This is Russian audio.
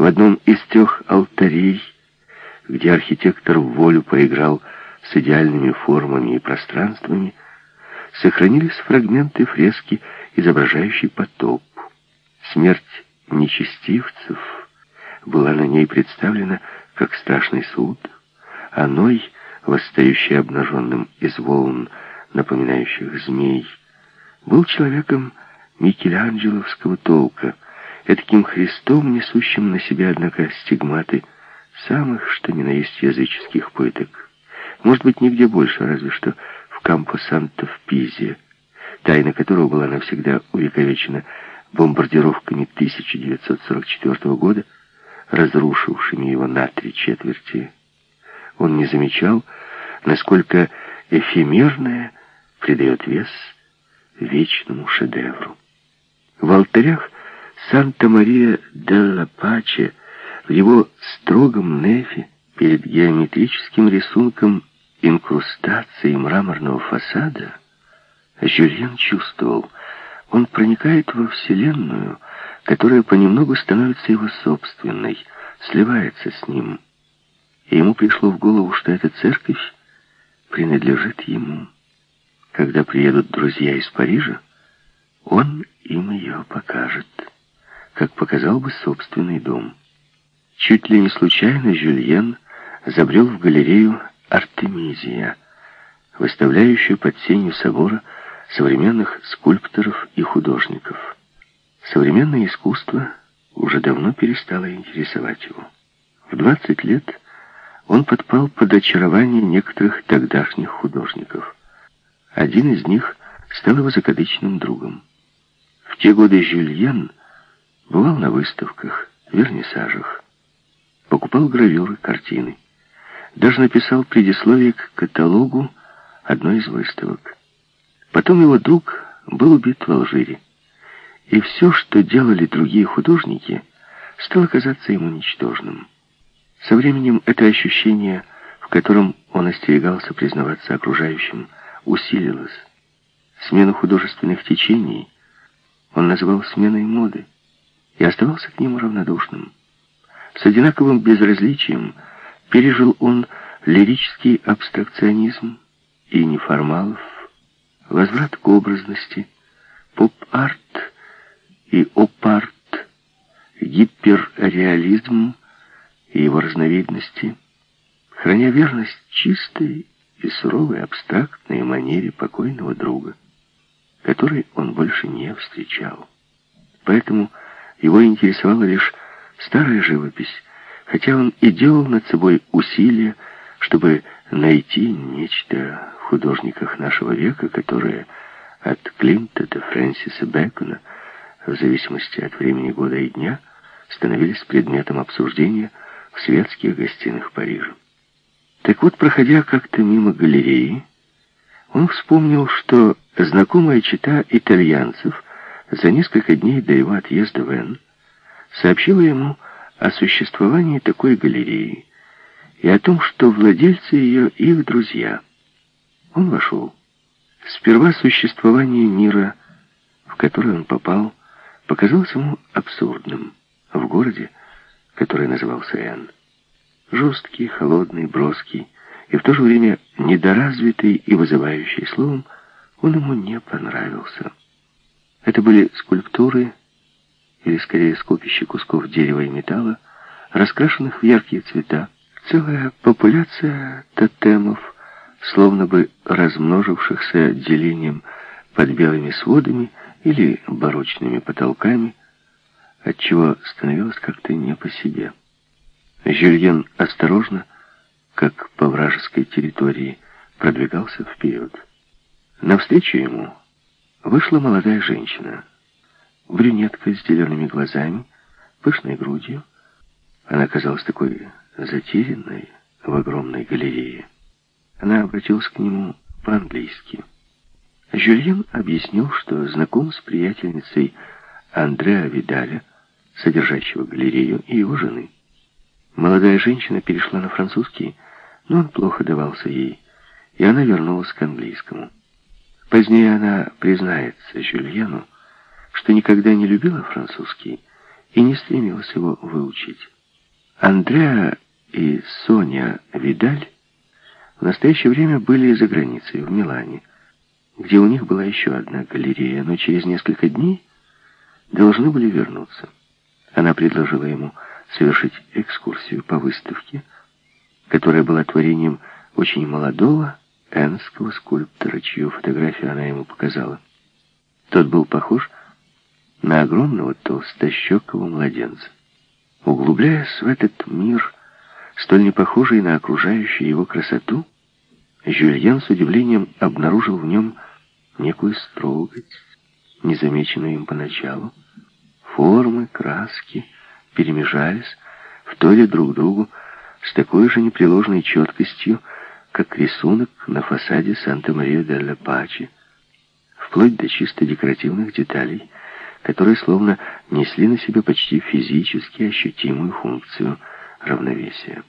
В одном из трех алтарей, где архитектор в волю поиграл с идеальными формами и пространствами, сохранились фрагменты фрески, изображающей потоп. Смерть нечестивцев была на ней представлена как страшный суд, а Ной, восстающий обнаженным из волн, напоминающих змей, был человеком Микеланджеловского толка, таким Христом, несущим на себе, однако, стигматы самых, что ни на есть, языческих пыток. Может быть, нигде больше, разве что в Кампо-Санто в Пизе, тайна которого была навсегда увековечена бомбардировками 1944 года, разрушившими его на три четверти. Он не замечал, насколько эфемерное придает вес вечному шедевру. В алтарях Санта-Мария-делла-Паче в его строгом нефе перед геометрическим рисунком инкрустации мраморного фасада Жюльен чувствовал, он проникает во Вселенную, которая понемногу становится его собственной, сливается с ним. И ему пришло в голову, что эта церковь принадлежит ему. Когда приедут друзья из Парижа, он им ее покажет, как показал бы собственный дом. Чуть ли не случайно Жюльен забрел в галерею Артемизия, выставляющую под сенью собора современных скульпторов и художников. Современное искусство уже давно перестало интересовать его. В 20 лет он подпал под очарование некоторых тогдашних художников. Один из них стал его закадычным другом. В те годы Жюльен бывал на выставках, вернисажах, покупал гравюры, картины. Даже написал предисловие к каталогу одной из выставок. Потом его друг был убит в Алжире. И все, что делали другие художники, стало казаться ему ничтожным. Со временем это ощущение, в котором он остерегался признаваться окружающим, усилилось. Смену художественных течений он называл сменой моды и оставался к ним равнодушным. С одинаковым безразличием пережил он лирический абстракционизм и неформалов, возврат к образности, поп-арт и оп-арт, гиперреализм и его разновидности, храня верность чистой и суровой абстрактной манере покойного друга, которой он больше не встречал. Поэтому его интересовала лишь старая живопись, хотя он и делал над собой усилия, чтобы найти нечто в художниках нашего века, которое от Клинта до Фрэнсиса Бэкона, в зависимости от времени года и дня, становились предметом обсуждения в светских гостиных Парижа. Так вот, проходя как-то мимо галереи, он вспомнил, что знакомая чита итальянцев за несколько дней до его отъезда в Н сообщила ему о существовании такой галереи и о том, что владельцы ее их друзья. Он вошел. Сперва существование мира, в который он попал, показалось ему абсурдным в городе, который назывался Н. Жесткий, холодный, броский и в то же время недоразвитый и вызывающий словом, он ему не понравился. Это были скульптуры, или скорее скопище кусков дерева и металла, раскрашенных в яркие цвета, целая популяция тотемов, словно бы размножившихся делением под белыми сводами или барочными потолками, отчего становилось как-то не по себе. Жюльен осторожно, как по вражеской территории, продвигался вперед. Навстречу ему вышла молодая женщина, брюнетка с зелеными глазами, пышной грудью. Она казалась такой затерянной в огромной галерее. Она обратилась к нему по-английски. Жюльен объяснил, что знаком с приятельницей Андреа Видаля, содержащего галерею, и его жены. Молодая женщина перешла на французский, но он плохо давался ей, и она вернулась к английскому. Позднее она признается Жюльену, что никогда не любила французский и не стремилась его выучить. Андреа и Соня Видаль в настоящее время были за границей, в Милане, где у них была еще одна галерея, но через несколько дней должны были вернуться. Она предложила ему совершить экскурсию по выставке, которая была творением очень молодого энского скульптора, чью фотографию она ему показала. Тот был похож на огромного толстощекого младенца. Углубляясь в этот мир, столь не похожий на окружающую его красоту, Жюльен с удивлением обнаружил в нем некую строгость, незамеченную им поначалу. Формы, краски перемежались, вторя друг другу с такой же непреложной четкостью, как рисунок на фасаде Санта-Мария-де-Ла-Пачи, вплоть до чисто декоративных деталей, которые словно несли на себе почти физически ощутимую функцию равновесия.